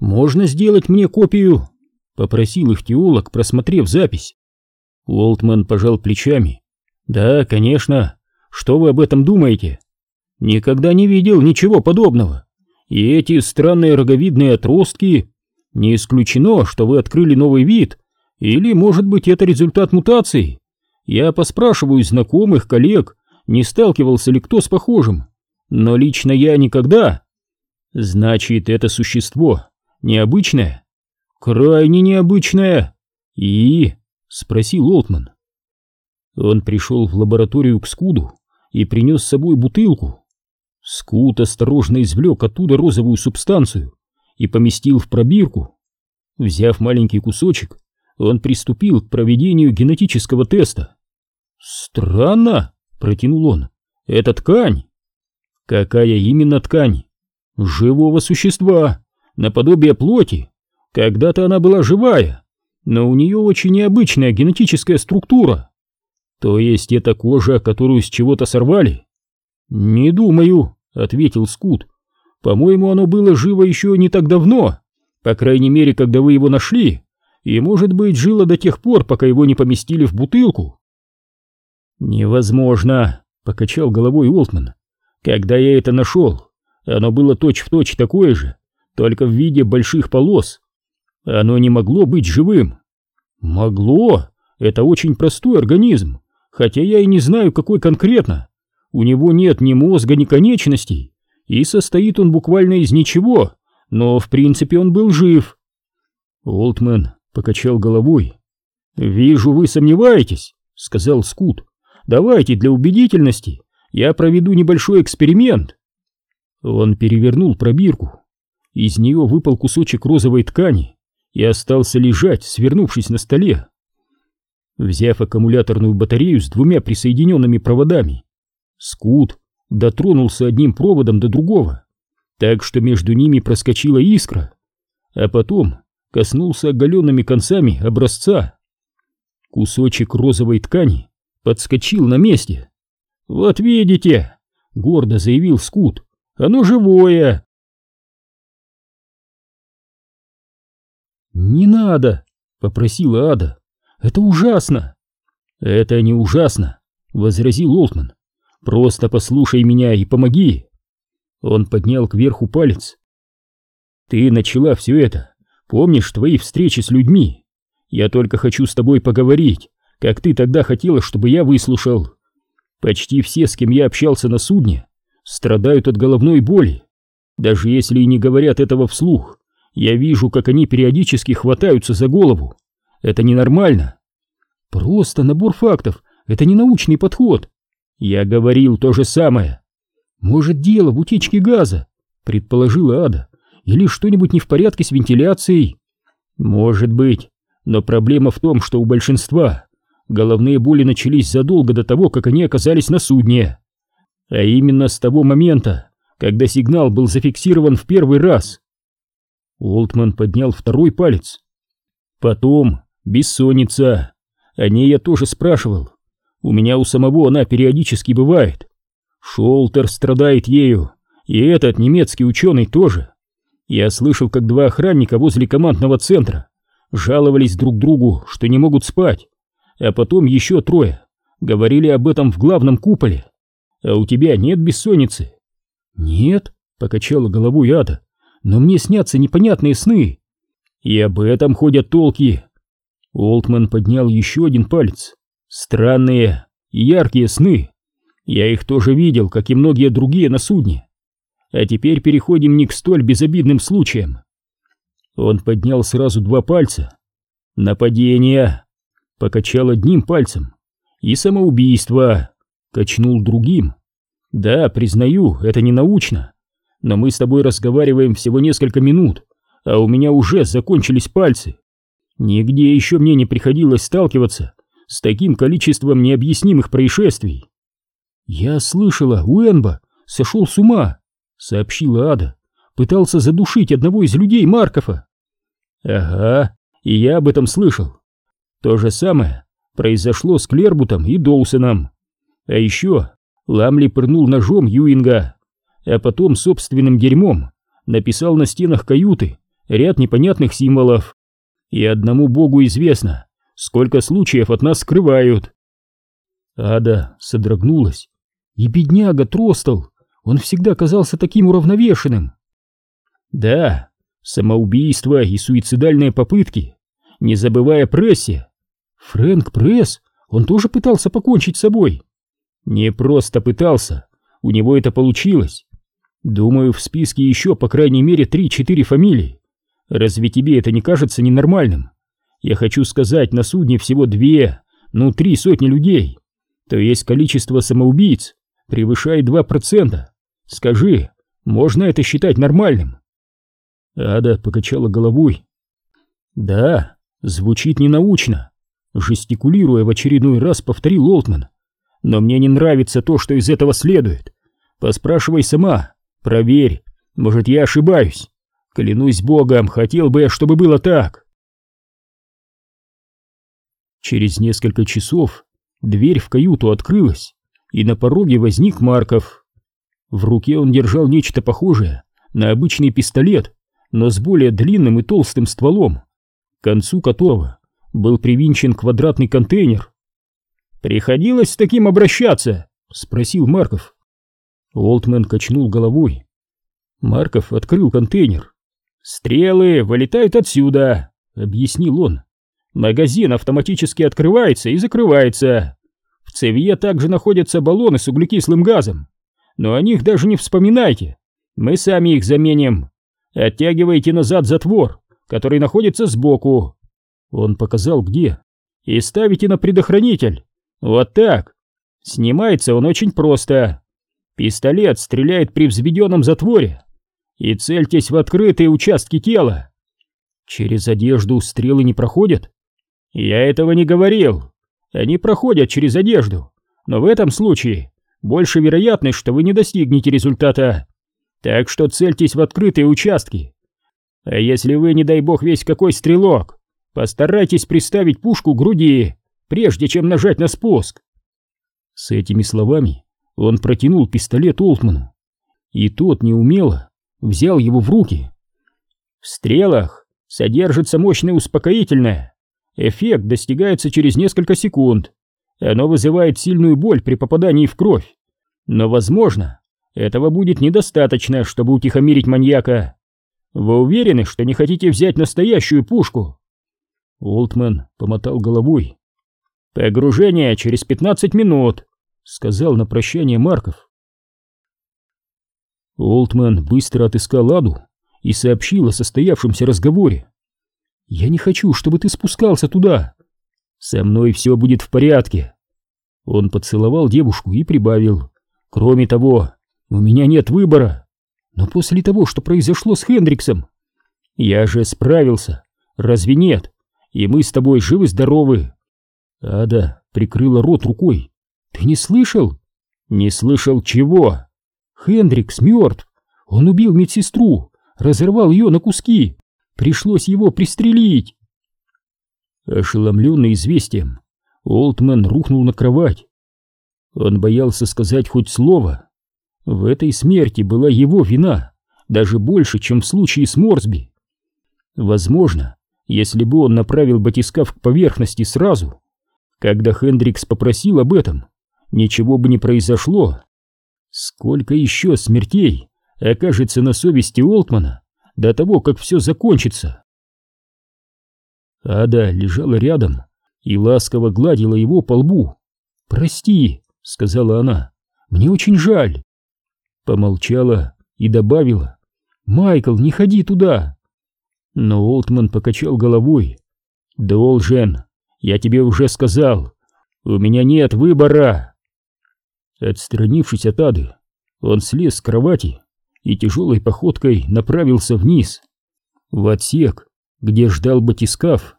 Можно сделать мне копию? Попросил их теолог, просмотрев запись. Уолтман пожал плечами. Да, конечно. Что вы об этом думаете? Никогда не видел ничего подобного. И эти странные роговидные отростки... Не исключено, что вы открыли новый вид, или, может быть, это результат мутации. Я поспрашиваю знакомых, коллег, не сталкивался ли кто с похожим. Но лично я никогда. Значит, это существо необычное? Крайне необычное. И... спросил Олтман. Он пришел в лабораторию к Скуду и принес с собой бутылку. Скут осторожно извлек оттуда розовую субстанцию и поместил в пробирку. Взяв маленький кусочек, он приступил к проведению генетического теста. «Странно», — протянул он, — «это ткань». «Какая именно ткань?» «Живого существа, наподобие плоти. Когда-то она была живая, но у нее очень необычная генетическая структура. То есть это кожа, которую с чего-то сорвали?» «Не думаю», — ответил Скут. «По-моему, оно было живо еще не так давно, по крайней мере, когда вы его нашли, и, может быть, жило до тех пор, пока его не поместили в бутылку». «Невозможно», — покачал головой Уолтман. «Когда я это нашел, оно было точь-в-точь точь такое же, только в виде больших полос. Оно не могло быть живым». «Могло? Это очень простой организм, хотя я и не знаю, какой конкретно. У него нет ни мозга, ни конечностей, и состоит он буквально из ничего, но в принципе он был жив. Олтмен покачал головой. «Вижу, вы сомневаетесь», — сказал Скут. «Давайте для убедительности я проведу небольшой эксперимент». Он перевернул пробирку. Из нее выпал кусочек розовой ткани и остался лежать, свернувшись на столе. Взяв аккумуляторную батарею с двумя присоединенными проводами, Скут дотронулся одним проводом до другого, так что между ними проскочила искра, а потом коснулся оголенными концами образца. Кусочек розовой ткани подскочил на месте. «Вот видите!» — гордо заявил Скут. «Оно живое!» «Не надо!» — попросила Ада. «Это ужасно!» «Это не ужасно!» — возразил Олтман. Просто послушай меня и помоги. Он поднял кверху палец. Ты начала все это. Помнишь твои встречи с людьми? Я только хочу с тобой поговорить, как ты тогда хотела, чтобы я выслушал. Почти все, с кем я общался на судне, страдают от головной боли. Даже если и не говорят этого вслух, я вижу, как они периодически хватаются за голову. Это ненормально. Просто набор фактов, это не научный подход. Я говорил то же самое. Может, дело в утечке газа, предположила Ада, или что-нибудь не в порядке с вентиляцией. Может быть, но проблема в том, что у большинства головные боли начались задолго до того, как они оказались на судне. А именно с того момента, когда сигнал был зафиксирован в первый раз. Олтман поднял второй палец. Потом бессонница. О ней я тоже спрашивал. У меня у самого она периодически бывает. Шолтер страдает ею, и этот немецкий ученый тоже. Я слышал, как два охранника возле командного центра жаловались друг другу, что не могут спать, а потом еще трое говорили об этом в главном куполе. А у тебя нет бессонницы? Нет, покачала головой Ада, но мне снятся непонятные сны. И об этом ходят толки. Олтман поднял еще один палец. Странные и яркие сны. Я их тоже видел, как и многие другие на судне. А теперь переходим не к столь безобидным случаям. Он поднял сразу два пальца. Нападение. Покачал одним пальцем. И самоубийство. Качнул другим. Да, признаю, это не научно. Но мы с тобой разговариваем всего несколько минут, а у меня уже закончились пальцы. Нигде еще мне не приходилось сталкиваться с таким количеством необъяснимых происшествий. «Я слышала, Уэнба сошел с ума», — сообщила Ада. «Пытался задушить одного из людей Маркова». «Ага, и я об этом слышал. То же самое произошло с Клербутом и Доусоном. А еще Ламли пырнул ножом Юинга, а потом собственным дерьмом написал на стенах каюты ряд непонятных символов. И одному богу известно, сколько случаев от нас скрывают. Ада содрогнулась. И бедняга Тростал, он всегда казался таким уравновешенным. Да, самоубийство и суицидальные попытки, не забывая прессе. Фрэнк Пресс, он тоже пытался покончить с собой. Не просто пытался, у него это получилось. Думаю, в списке еще по крайней мере три-четыре фамилии. Разве тебе это не кажется ненормальным? Я хочу сказать, на судне всего две, ну три сотни людей. То есть количество самоубийц превышает два процента. Скажи, можно это считать нормальным? Ада покачала головой. Да, звучит ненаучно. Жестикулируя в очередной раз, повторил Олтман. Но мне не нравится то, что из этого следует. Поспрашивай сама, проверь, может я ошибаюсь. Клянусь богом, хотел бы я, чтобы было так. Через несколько часов дверь в каюту открылась, и на пороге возник Марков. В руке он держал нечто похожее на обычный пистолет, но с более длинным и толстым стволом, к концу которого был привинчен квадратный контейнер. «Приходилось с таким обращаться?» — спросил Марков. Олтмен качнул головой. Марков открыл контейнер. «Стрелы вылетают отсюда», — объяснил он. «Магазин автоматически открывается и закрывается. В цевье также находятся баллоны с углекислым газом. Но о них даже не вспоминайте. Мы сами их заменим. Оттягивайте назад затвор, который находится сбоку. Он показал где. И ставите на предохранитель. Вот так. Снимается он очень просто. Пистолет стреляет при взведенном затворе. И цельтесь в открытые участки тела. Через одежду стрелы не проходят? Я этого не говорил. Они проходят через одежду. Но в этом случае больше вероятность, что вы не достигнете результата. Так что цельтесь в открытые участки. А если вы, не дай бог, весь какой стрелок, Постарайтесь приставить пушку к груди, прежде чем нажать на спуск. С этими словами он протянул пистолет Олтману, и тот неумело взял его в руки. В стрелах содержится мощное успокоительное. Эффект достигается через несколько секунд. Оно вызывает сильную боль при попадании в кровь. Но, возможно, этого будет недостаточно, чтобы утихомирить маньяка. Вы уверены, что не хотите взять настоящую пушку? Олтман помотал головой. «Погружение через пятнадцать минут», — сказал на прощание Марков. Олтман быстро отыскал Аду и сообщил о состоявшемся разговоре. «Я не хочу, чтобы ты спускался туда. Со мной все будет в порядке». Он поцеловал девушку и прибавил. «Кроме того, у меня нет выбора. Но после того, что произошло с Хендриксом, я же справился. Разве нет?» и мы с тобой живы-здоровы. Ада прикрыла рот рукой. Ты не слышал? Не слышал чего? Хендрикс мертв. Он убил медсестру, разорвал ее на куски. Пришлось его пристрелить. Ошеломленный известием, Олтман рухнул на кровать. Он боялся сказать хоть слово. В этой смерти была его вина, даже больше, чем в случае с Морсби. Возможно, если бы он направил батискаф к поверхности сразу, когда Хендрикс попросил об этом, ничего бы не произошло. Сколько еще смертей окажется на совести Олтмана до того, как все закончится? Ада лежала рядом и ласково гладила его по лбу. «Прости», — сказала она, — «мне очень жаль». Помолчала и добавила, «Майкл, не ходи туда, но Олтман покачал головой. «Должен, я тебе уже сказал, у меня нет выбора!» Отстранившись от Ады, он слез с кровати и тяжелой походкой направился вниз, в отсек, где ждал батискаф.